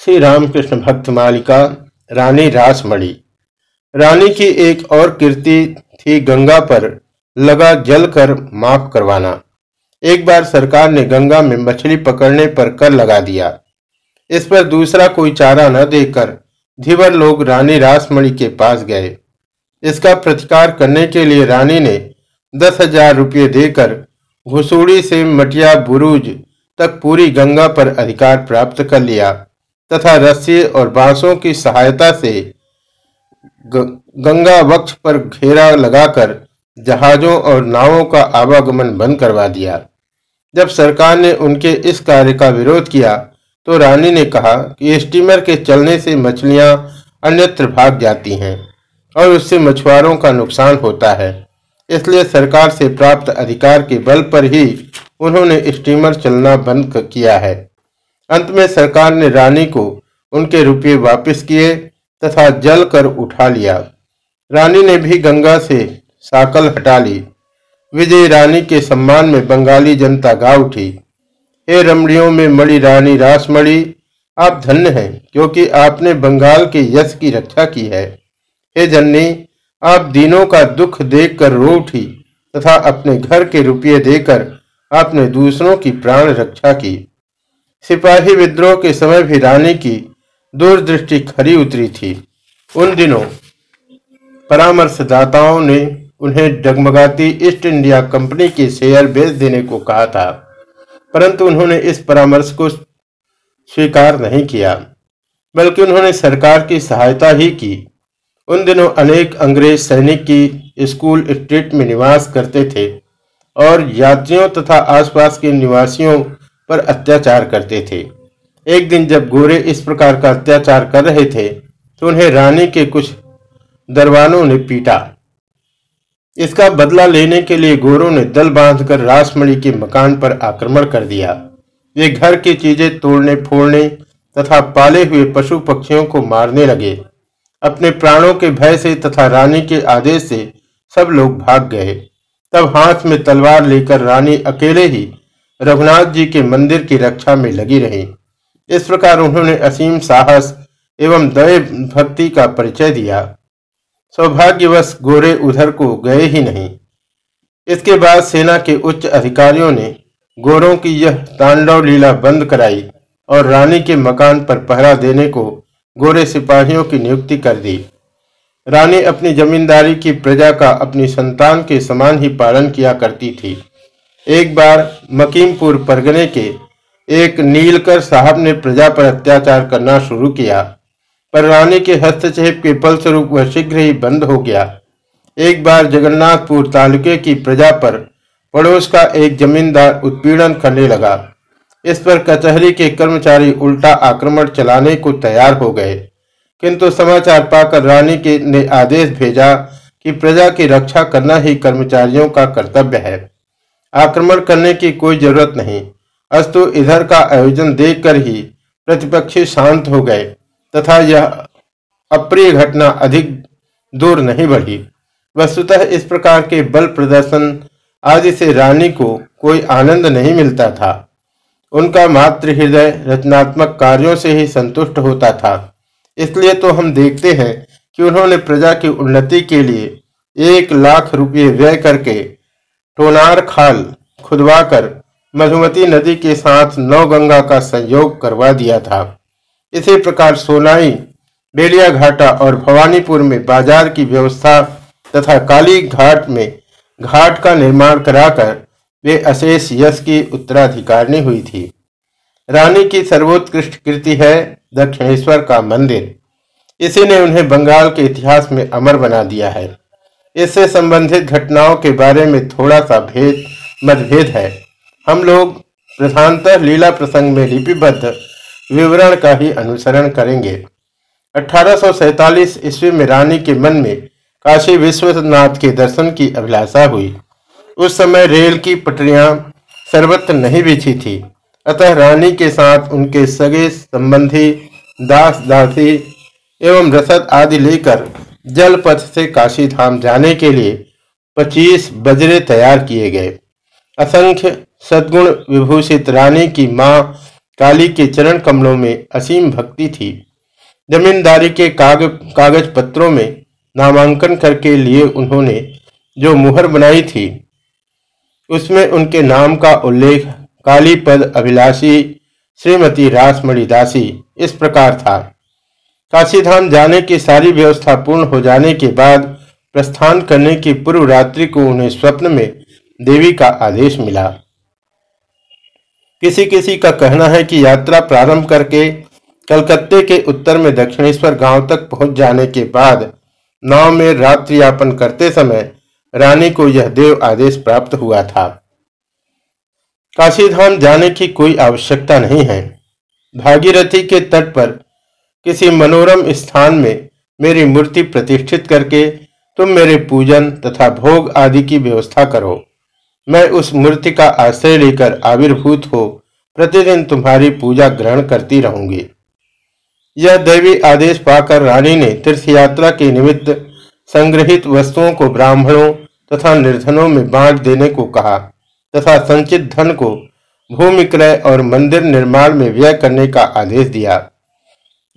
श्री रामकृष्ण भक्त मालिका, रानी रासमणि रानी की एक और कीर्ति थी गंगा पर, लगा जल कर माफ़ करवाना। एक बार सरकार ने गंगा में मछली पकड़ने पर कर लगा दिया। इस पर दूसरा कोई चारा न देकर धीवर लोग रानी रासमणि के पास गए। इसका प्रतिकार करने के लिए रानी ने दस हज़ार रुपये देकर घुसूड़ी से मटिया बुरुज तक पूरी गंगा पर अधिकार प्राप्त कर लिया। तथा रस्सी और बांसों की सहायता से गंगा वक्ष पर घेरा लगाकर जहाजों और नावों का आवागमन बंद करवा दिया। जब सरकार ने उनके इस कार्य का विरोध किया तो रानी ने कहा कि स्टीमर के चलने से मछलियाँ अन्यत्र भाग जाती हैं और उससे मछुआरों का नुकसान होता है। इसलिए सरकार से प्राप्त अधिकार के बल पर ही उन्होंने स्टीमर चलना बंद किया है। अंत में सरकार ने रानी को उनके रुपये वापस किए तथा जल कर उठा लिया। रानी ने भी गंगा से साकल हटा ली। विजय रानी के सम्मान में बंगाली जनता गा उठी। हे रमणियों में मणि रानी रासमणि आप धन्य हैं क्योंकि आपने बंगाल के यश की रक्षा की है। हे जननी, आप दिनों का दुख देखकर रो उठी तथा अपने घर के रुपये देकर आपने दूसरों की प्राण रक्षा की। सिपाही विद्रोह के समय भी रानी की दूरदृष्टि खरी उतरी थी। उन दिनों परामर्शदाताओं ने उन्हें डगमगाती ईस्ट इंडिया कंपनी के शेयर बेच देने को कहा था, परंतु उन्होंने इस परामर्श को स्वीकार नहीं किया, बल्कि उन्होंने सरकार की सहायता ही की। उन दिनों अनेक अंग्रेज़ सैनिक की स्कूल स्ट्रीट में निवास करते थे और यात्रियों तथा आसपास के निवासियों पर अत्याचार करते थे। एक दिन जब गोरे इस प्रकार का अत्याचार कर रहे थे तो उन्हें रानी के कुछ दरबानों ने पीटा। इसका बदला लेने के लिए गोरों ने दल बांधकर रासमणि के मकान पर आक्रमण कर दिया। वे घर की चीज़ें तोड़ने, फोड़ने तथा पाले हुए पशु पक्षियों को मारने लगे। अपने प्राणों के भय से तथा रानी के आदेश से सब लोग भाग गए। तब हाथ में तलवार लेकर रानी अकेले ही रघुनाथ जी के मंदिर की रक्षा में लगी रही। इस प्रकार उन्होंने असीम साहस एवं दय भक्ति का परिचय दिया। सौभाग्यवश गोरे उधर को गए ही नहीं। इसके बाद सेना के उच्च अधिकारियों ने गोरों की यह तांडव लीला बंद कराई और रानी के मकान पर पहरा देने को गोरे सिपाहियों की नियुक्ति कर दी। रानी अपनी जमींदारी की प्रजा का अपनी संतान के समान ही पालन किया करती थी। एक बार मकीमपुर परगने के एक नीलकर साहब ने प्रजा पर अत्याचार करना शुरू किया। पर रानी के हस्तक्षेप के फलस्वरूप वह शीघ्र ही बंद हो गया। एक बार जगन्नाथपुर तालुके की प्रजा पर पड़ोस का एक जमींदार उत्पीड़न करने लगा। इस पर कचहरी के कर्मचारी उल्टा आक्रमण चलाने को तैयार हो गए। किंतु समाचार पाकर रानी के ने आदेश भेजा कि प्रजा की रक्षा करना ही कर्मचारियों का कर्तव्य है। आक्रमण करने की कोई ज़रूरत नहीं। अस्तु इधर का आयोजन देखकर ही प्रतिपक्षी शांत हो गए, तथा यह अप्रिय घटना अधिक दूर नहीं बढ़ी। वस्तुतः इस प्रकार के बल प्रदर्शन आदि से रानी को कोई आनंद नहीं मिलता था। उनका मातृ हृदय रचनात्मक कार्यों से ही संतुष्ट होता था। इसलिए तो हम देखते हैं कि उन्होंने प्रजा की उन्नति के लिए एक लाख रुपये व्यय करके टोनार खाल खुदवाकर मधुमती नदी के साथ नौ गंगा का संयोग करवा दिया था। इसी प्रकार सोनाई बेलिया घाटा और भवानीपुर में बाज़ार की व्यवस्था तथा काली घाट में घाट का निर्माण कराकर वे अशेष यश की उत्तराधिकारिणी हुई थी। रानी की सर्वोत्कृष्ट कृति है दक्षिणेश्वर का मंदिर। इसी ने उन्हें बंगाल के इतिहास में अमर बना दिया है। इससे संबंधित घटनाओं के बारे में थोड़ा सा भेद, मतभेद है। हम लोग प्रधानतः लीला प्रसंग में लिपिबद्ध विवरण का ही अनुसरण करेंगे। अठारह ईस्वी में रानी के मन में काशी विश्वनाथ के दर्शन की अभिलाषा हुई। उस समय रेल की पटरियाँ सर्वत्र नहीं बिछी थी। अतः रानी के साथ उनके सगे संबंधी दास दासी एवं रसद आदि लेकर जल पथ से काशी धाम जाने के लिए पच्चीस बजरे तैयार किए गए। असंख्य सद्गुण विभूषित रानी की माँ काली के चरण कमलों में असीम भक्ति थी। जमींदारी के काग, कागज़ पत्रों में नामांकन करके लिए उन्होंने जो मुहर बनाई थी उसमें उनके नाम का उल्लेख काली पद अभिलाषी श्रीमती रासमणि दासी इस प्रकार था। काशीधाम जाने की सारी व्यवस्था पूर्ण हो जाने के बाद प्रस्थान करने की पूर्व रात्रि को उन्हें स्वप्न में देवी का आदेश मिला। किसी किसी का कहना है कि यात्रा प्रारंभ करके कलकत्ते के उत्तर में दक्षिणेश्वर गाँव तक पहुँच जाने के बाद नाव में रात्रि यापन करते समय रानी को यह देव आदेश प्राप्त हुआ था। काशीधाम जाने की कोई आवश्यकता नहीं है। भागीरथी के तट पर किसी मनोरम स्थान में मेरी मूर्ति प्रतिष्ठित करके तुम मेरे पूजन तथा भोग आदि की व्यवस्था करो। मैं उस मूर्ति का आश्रय लेकर आविर्भूत हो प्रतिदिन तुम्हारी पूजा ग्रहण करती रहूँगी। यह दैवी आदेश पाकर रानी ने तीर्थ यात्रा के निमित्त संग्रहित वस्तुओं को ब्राह्मणों तथा निर्धनों में बांट देने को कहा तथा संचित धन को भूमि क्रय और मंदिर निर्माण में व्यय करने का आदेश दिया।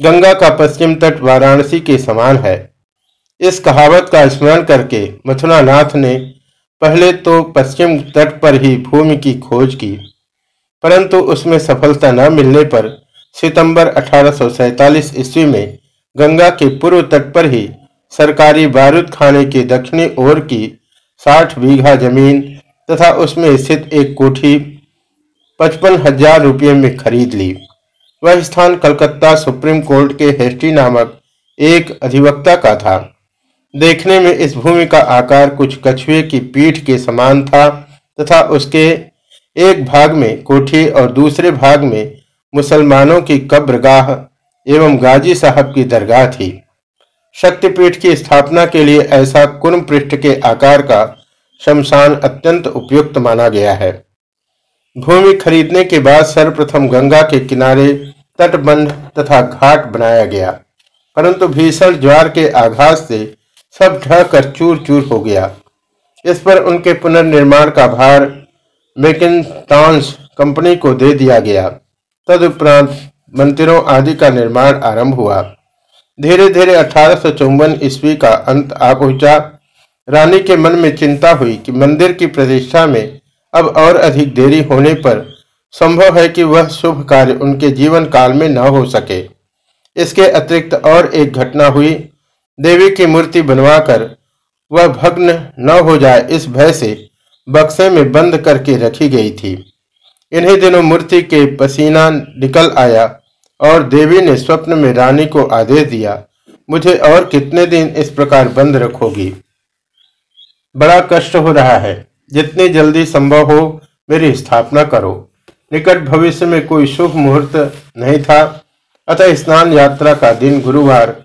गंगा का पश्चिम तट वाराणसी के समान है। इस कहावत का स्मरण करके मथुरा नाथ ने पहले तो पश्चिम तट पर ही भूमि की खोज की, परंतु उसमें सफलता न मिलने पर सितंबर अठारह ईस्वी में गंगा के पूर्व तट पर ही सरकारी बारूद खाने के दक्षिणी ओर की साठ बीघा ज़मीन तथा उसमें स्थित एक कोठी पचपन हज़ार रुपये में खरीद ली। वह स्थान कलकत्ता सुप्रीम कोर्ट के हेस्टी नामक एक अधिवक्ता का था। देखने में इस भूमि का आकार कुछ कछुए की पीठ के समान था तथा उसके एक भाग में कोठी और दूसरे भाग में मुसलमानों की कब्रगाह एवं गाजी साहब की दरगाह थी। शक्तिपीठ की स्थापना के लिए ऐसा कुर्म पृष्ठ के आकार का शमशान अत्यंत उपयुक्त माना गया है। भूमि खरीदने के बाद सर्वप्रथम गंगा के किनारे तटबंध तथा घाट बनाया गया। परंतु भीषण ज्वार के आघात से सब ढहकर चूर चूर हो गया। इस पर उनके पुनर्निर्माण का भार मेकिनटॉन्स कंपनी को दे दिया गया। तदुपरांत मंदिरों आदि का निर्माण आरंभ हुआ। धीरे धीरे अठारह ईस्वी का अंत आ पहुँचा। रानी के मन में चिंता हुई कि मंदिर की प्रतिष्ठा में अब और अधिक देरी होने पर संभव है कि वह शुभ कार्य उनके जीवन काल में न हो सके। इसके अतिरिक्त और एक घटना हुई। देवी की मूर्ति बनवाकर वह भग्न न हो जाए, इस भय से बक्से में बंद करके रखी गई थी। इन्हीं दिनों मूर्ति के पसीना निकल आया और देवी ने स्वप्न में रानी को आदेश दिया, मुझे और कितने दिन इस प्रकार बंद रखोगी? बड़ा कष्ट हो रहा है। जितनी जल्दी संभव हो मेरी स्थापना करो। निकट भविष्य में कोई शुभ मुहूर्त नहीं था। अतः स्नान यात्रा का दिन गुरुवार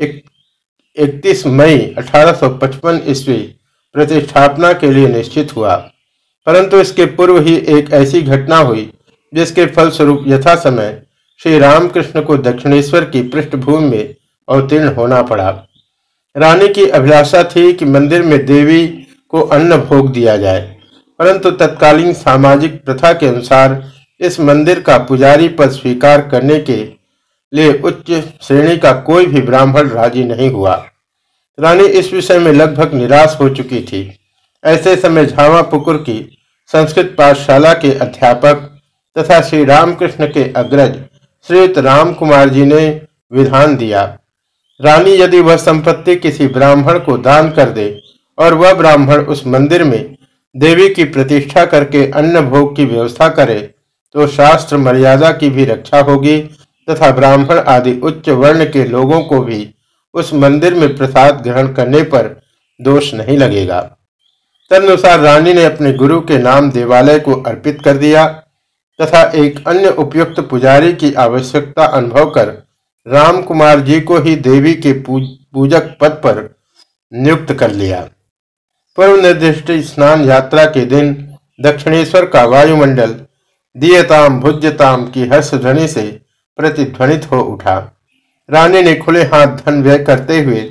इकतीस मई 1855 ईस्वी प्रतिष्ठापना के लिए निश्चित हुआ। परंतु इसके पूर्व ही एक ऐसी घटना हुई, जिसके फलस्वरूप यथा समय श्री रामकृष्ण को दक्षिणेश्वर की पृष्ठभूमि में अवतीर्ण होना पड़ा। रानी की अभिलाषा थी कि मंदिर में देवी को अन्न भोग दिया जाए। परंतु तत्कालीन सामाजिक प्रथा के अनुसार इस मंदिर का पुजारी पद स्वीकार करने के लिए उच्च श्रेणी का कोई भी ब्राह्मण राज़ी नहीं हुआ। रानी इस विषय में लगभग निराश हो चुकी थी। ऐसे समय झावा पुकुर की संस्कृत पाठशाला के अध्यापक तथा श्री रामकृष्ण के अग्रज श्रीत राम कुमार जी ने विधान दिया। रानी यदि वह संपत्ति किसी ब्राह्मण को दान कर दे और वह ब्राह्मण उस मंदिर में देवी की प्रतिष्ठा करके अन्न भोग की व्यवस्था करे तो शास्त्र मर्यादा की भी रक्षा होगी तथा ब्राह्मण आदि उच्च वर्ण के लोगों को भी उस मंदिर में प्रसाद ग्रहण करने पर दोष नहीं लगेगा। तदनुसार रानी ने अपने गुरु के नाम देवालय को अर्पित कर दिया तथा एक अन्य उपयुक्त पुजारी की आवश्यकता अनुभव कर राम कुमार जी को ही देवी के पूजक पद पर नियुक्त कर लिया। पूर्व निर्दिष्ट स्नान यात्रा के दिन दक्षिणेश्वर का वायुमंडल दियताम भुज्यताम की हर्ष ध्वनि से प्रतिध्वनित हो उठा। रानी ने खुले हाथ धन व्यय करते हुए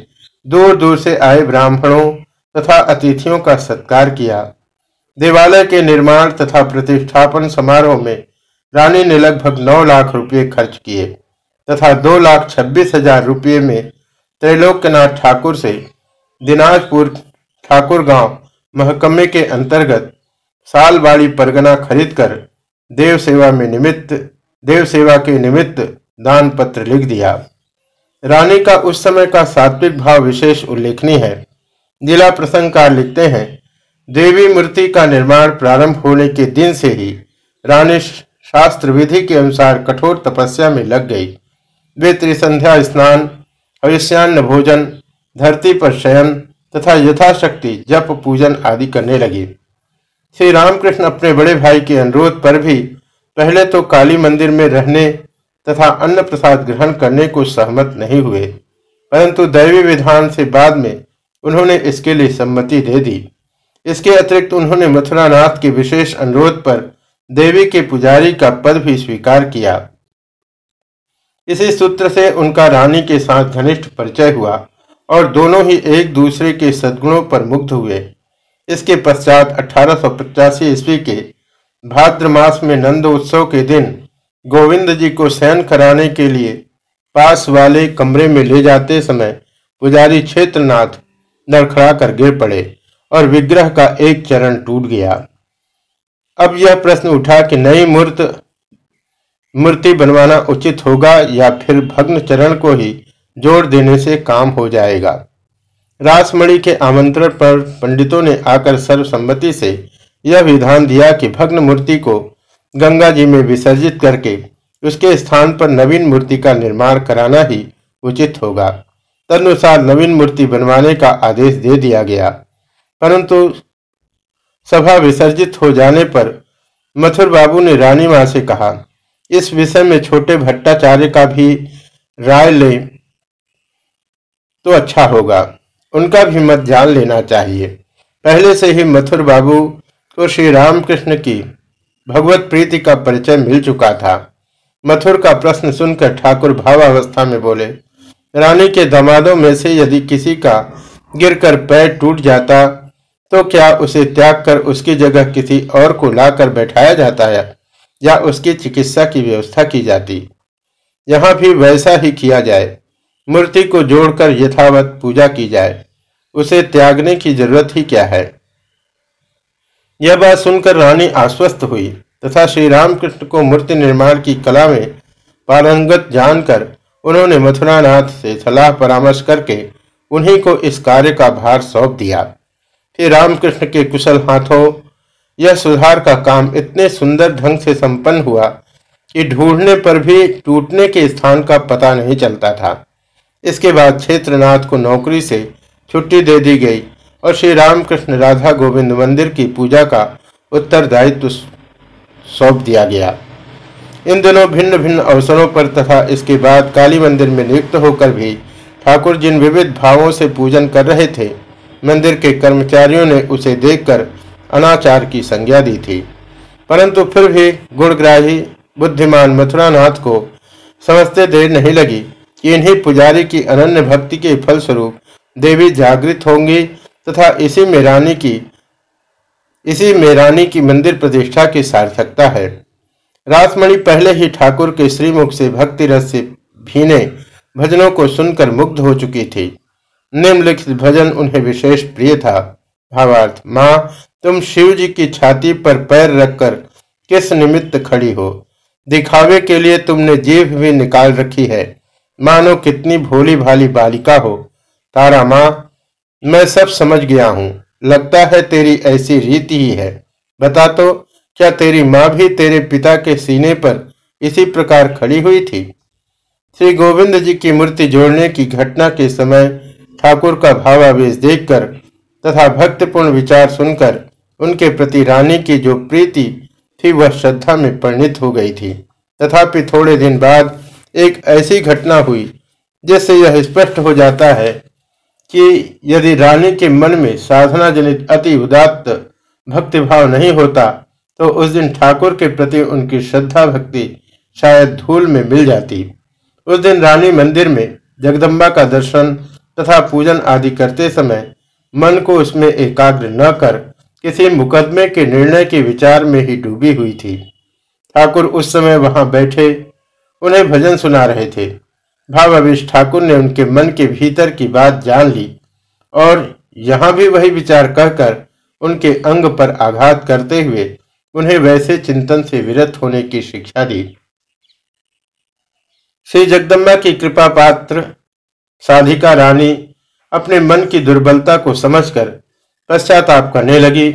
दूर दूर से आए ब्राह्मणों तथा अतिथियों का सत्कार किया। देवालय के निर्माण तथा प्रतिष्ठापन समारोह में रानी ने लगभग नौ लाख रुपये खर्च किए तथा दो लाख छब्बीस हज़ार रुपये में त्रैलोक्यनाथ ठाकुर से दिनाजपुर ठाकुर गाँव महकमे के अंतर्गत सालबाड़ी परगना खरीदकर देव सेवा में निमित्त देव सेवा के निमित्त दान पत्र लिख दिया। रानी का उस समय का सात्विक भाव विशेष उल्लेखनीय है। जिला प्रसंगकार लिखते हैं, देवी मूर्ति का निर्माण प्रारंभ होने के दिन से ही रानी शास्त्र विधि के अनुसार कठोर तपस्या में लग गई। वे त्रिसंध्या स्नान हविष्यान्न भोजन, धरती पर शयन तथा यथाशक्ति जप पूजन आदि करने लगी। श्री रामकृष्ण अपने बड़े भाई के अनुरोध पर भी पहले तो काली मंदिर में रहने तथा अन्न प्रसाद ग्रहण करने को सहमत नहीं हुए, परंतु दैवी विधान से बाद में उन्होंने इसके लिए सम्मति दे दी। इसके अतिरिक्त उन्होंने मथुरानाथ के विशेष अनुरोध पर देवी के पुजारी का पद भी स्वीकार किया। इसी सूत्र से उनका रानी के साथ घनिष्ठ परिचय हुआ। और दोनों ही एक दूसरे के सद्गुणों पर मुग्ध हुए। इसके पश्चात अठारह ईस्वी के भाद्र मास में नंद उत्सव के दिन गोविंद जी को शयन कराने के लिए पास वाले कमरे में ले जाते समय पुजारी क्षेत्रनाथ लड़खड़ा कर गिर पड़े और विग्रह का एक चरण टूट गया। अब यह प्रश्न उठा कि नई मूर्त, मूर्ति बनवाना उचित होगा या फिर भग्न चरण को ही जोड़ देने से काम हो जाएगा। रासमणि के आमंत्रण पर पंडितों ने आकर सर्वसम्मति से यह विधान दिया कि भग्न मूर्ति को गंगा जी में विसर्जित करके उसके स्थान पर नवीन मूर्ति का निर्माण कराना ही उचित होगा। तदनुसार नवीन मूर्ति बनवाने का आदेश दे दिया गया। परंतु सभा विसर्जित हो जाने पर मथुर बाबू ने रानी माँ से कहा, इस विषय में छोटे भट्टाचार्य का भी राय ले तो अच्छा होगा। उनका भी मत जान लेना चाहिए। पहले से ही मथुर बाबू को श्री रामकृष्ण की भगवत प्रीति का परिचय मिल चुका था। मथुर का प्रश्न सुनकर ठाकुर भावावस्था में बोले, रानी के दमादों में से यदि किसी का गिरकर पैर टूट जाता तो क्या उसे त्याग कर उसकी जगह किसी और को लाकर बैठाया जाता है, या उसकी चिकित्सा की व्यवस्था की जाती? यहाँ भी वैसा ही किया जाए। मूर्ति को जोड़कर यथावत पूजा की जाए, उसे त्यागने की ज़रूरत ही क्या है? यह बात सुनकर रानी आश्वस्त हुई, तथा श्री रामकृष्ण को मूर्ति निर्माण की कला में पारंगत जानकर उन्होंने मथुरानाथ से सलाह परामर्श करके उन्हीं को इस कार्य का भार सौंप दिया। फिर रामकृष्ण के कुशल हाथों, यह सुधार का काम इतने सुंदर ढंग से संपन्न हुआ कि ढूँढने पर भी टूटने के स्थान का पता नहीं चलता था। इसके बाद क्षेत्रनाथ को नौकरी से छुट्टी दे दी गई और श्री रामकृष्ण राधा गोविंद मंदिर की पूजा का उत्तरदायित्व सौंप दिया गया। इन दिनों भिन्न भिन्न अवसरों पर तथा इसके बाद काली मंदिर में नियुक्त होकर भी ठाकुर जिन विविध भावों से पूजन कर रहे थे, मंदिर के कर्मचारियों ने उसे देखकर अनाचार की संज्ञा दी थी। परंतु फिर भी गुणग्राही, बुद्धिमान मथुरानाथ को समझते देर नहीं लगी। इन्हीं पुजारी की अनन्य भक्ति के फलस्वरूप देवी जागृत होंगी तथा इसी में रानी की, इसी में रानी की मंदिर प्रतिष्ठा की सार्थकता है। रासमणि पहले ही ठाकुर के श्रीमुख से भक्ति रस से भीने भजनों को सुनकर मुग्ध हो चुकी थी। निम्नलिखित भजन उन्हें विशेष प्रिय था। भावार्थ, माँ, तुम शिव जी की छाती पर पैर रखकर किस निमित्त खड़ी हो? दिखावे के लिए तुमने जीभ भी निकाल रखी है। मानो कितनी भोली भाली बालिका हो। तारा माँ, मैं सब समझ गया हूँ। लगता है तेरी ऐसी रीति ही है। बता तो क्या तेरी माँ भी तेरे पिता के सीने पर इसी प्रकार खड़ी हुई थी? श्री गोविंद जी की मूर्ति जोड़ने की घटना के समय ठाकुर का भावावेश देखकर तथा भक्तपूर्ण विचार सुनकर उनके प्रति रानी की जो प्रीति थी, वह श्रद्धा में परिणित हो गई थी। तथापि थोड़े दिन बाद एक ऐसी घटना हुई, जिससे यह स्पष्ट हो जाता है कि यदि रानी के मन में साधना जनित अति उदात्त भक्तिभाव नहीं होता तो उस दिन ठाकुर के प्रति उनकी श्रद्धा भक्ति शायद धूल में मिल जाती। उस दिन रानी मंदिर में जगदम्बा का दर्शन तथा पूजन आदि करते समय मन को उसमें एकाग्र न कर किसी मुकदमे के निर्णय के विचार में ही डूबी हुई थी। ठाकुर उस समय वहाँ बैठे उन्हें भजन सुना रहे थे। भावावेश ठाकुर ने उनके मन के भीतर की बात जान ली और यहाँ भी वही विचार कहकर उनके अंग पर आघात करते हुए उन्हें वैसे चिंतन से विरत होने की शिक्षा दी। श्री जगदम्बा की कृपा पात्र साधिका रानी अपने मन की दुर्बलता को समझकर पश्चाताप करने लगी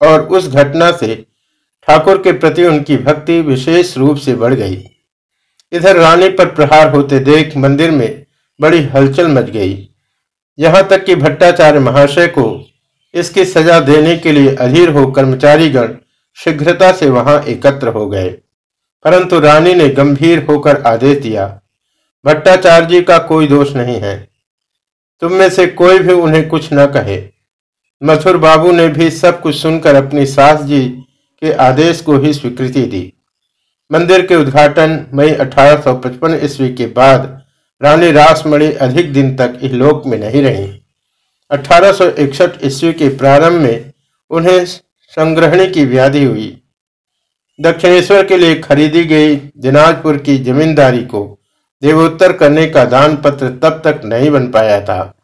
और उस घटना से ठाकुर के प्रति उनकी भक्ति विशेष रूप से बढ़ गई। इधर रानी पर प्रहार होते देख मंदिर में बड़ी हलचल मच गई। यहाँ तक कि भट्टाचार्य महाशय को इसकी सजा देने के लिए अधीर हो कर्मचारीगण शीघ्रता से वहाँ एकत्र हो गए। परंतु रानी ने गंभीर होकर आदेश दिया, भट्टाचार्य जी का कोई दोष नहीं है। तुम में से कोई भी उन्हें कुछ न कहे। मथुर बाबू ने भी सब कुछ सुनकर अपनी सास जी के आदेश को ही स्वीकृति दी। मंदिर के उद्घाटन मई 1855 ईस्वी के बाद रानी रासमणि अधिक दिन तक इस लोक में नहीं रही। 1861 ईस्वी के प्रारंभ में उन्हें संग्रहणी की व्याधि हुई। दक्षिणेश्वर के लिए खरीदी गई दिनाजपुर की जमींदारी को देवोत्तर करने का दान पत्र तब तक नहीं बन पाया था।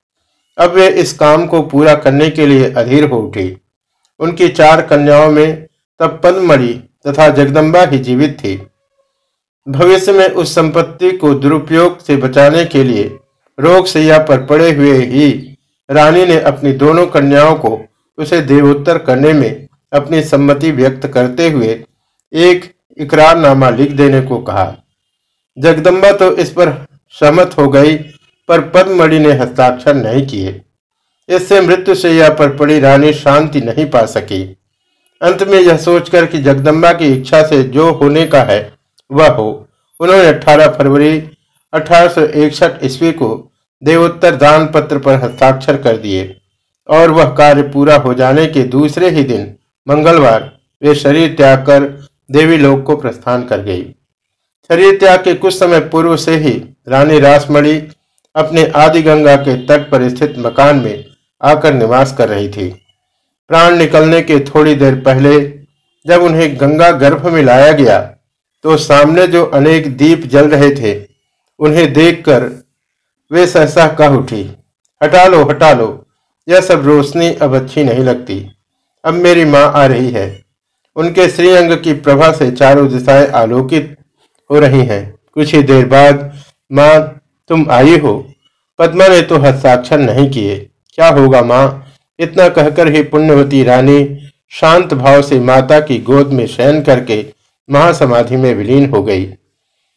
अब वे इस काम को पूरा करने के लिए अधीर हो उठी। उनकी चार कन्याओं में तब पद्मणि तथा जगदम्बा ही जीवित थी। भविष्य में उस संपत्ति को दुरुपयोग से बचाने के लिए रोग सैया पर पड़े हुए ही रानी ने अपनी दोनों कन्याओं को उसे देवोत्तर करने में अपनी सम्मति व्यक्त करते हुए एक इकरारनामा लिख देने को कहा। जगदम्बा तो इस पर सहमत हो गई, पर पद्मणि ने हस्ताक्षर नहीं किए। इससे मृत्यु सैया पर पड़ी रानी शांति नहीं पा सकी। अंत में यह सोचकर कि जगदम्बा की इच्छा से जो होने का है, वह हो। उन्होंने 18 फरवरी अठारह सौ इकसठ ईस्वी को देवोत्तर दान पत्र पर हस्ताक्षर कर दिए और वह कार्य पूरा हो जाने के दूसरे ही दिन, मंगलवार, वे शरीर त्याग कर देवी लोक को प्रस्थान कर गई। शरीर त्याग के कुछ समय पूर्व से ही रानी रासमणि अपने आदि गंगा के तट पर स्थित मकान में आकर निवास कर रही थी। प्राण निकलने के थोड़ी देर पहले जब उन्हें गंगा गर्भ में लाया गया तो सामने जो अनेक दीप जल रहे थे, उन्हें देखकर वे सहसा कह उठी, हटा लो हटा लो, यह सब रोशनी अब अच्छी नहीं लगती। अब मेरी माँ आ रही है उनके श्रीअंग की प्रभा से चारों दिशाएँ आलोकित हो रही हैं। कुछ ही देर बाद, माँ, तुम आई हो। पद्मा ने तो हस्ताक्षर नहीं किए। क्या होगा माँ? इतना कहकर ही पुण्यवती रानी शांत भाव से माता की गोद में शयन करके महासमाधि में विलीन हो गई।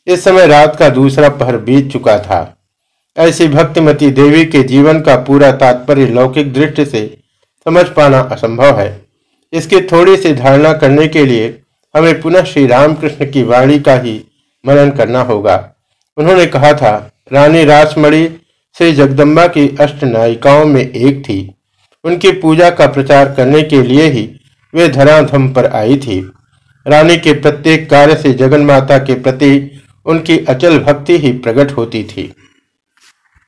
इस समय रात का दूसरा पहर बीत चुका था। ऐसी भक्तिमती देवी के जीवन का पूरा तात्पर्य लौकिक दृष्टि से समझ पाना असंभव है। इसकी थोड़ी सी धारणा करने के लिए हमें पुनः श्री रामकृष्ण की वाणी का ही मनन करना होगा। उन्होंने कहा था, रानी रासमणि श्री जगदम्बा की अष्ट नायिकाओं में एक थी। उनकी पूजा का प्रचार करने के लिए ही वे धराधम पर आई थी। रानी के प्रत्येक कार्य से जगन माता के प्रति उनकी अचल भक्ति ही प्रकट होती थी।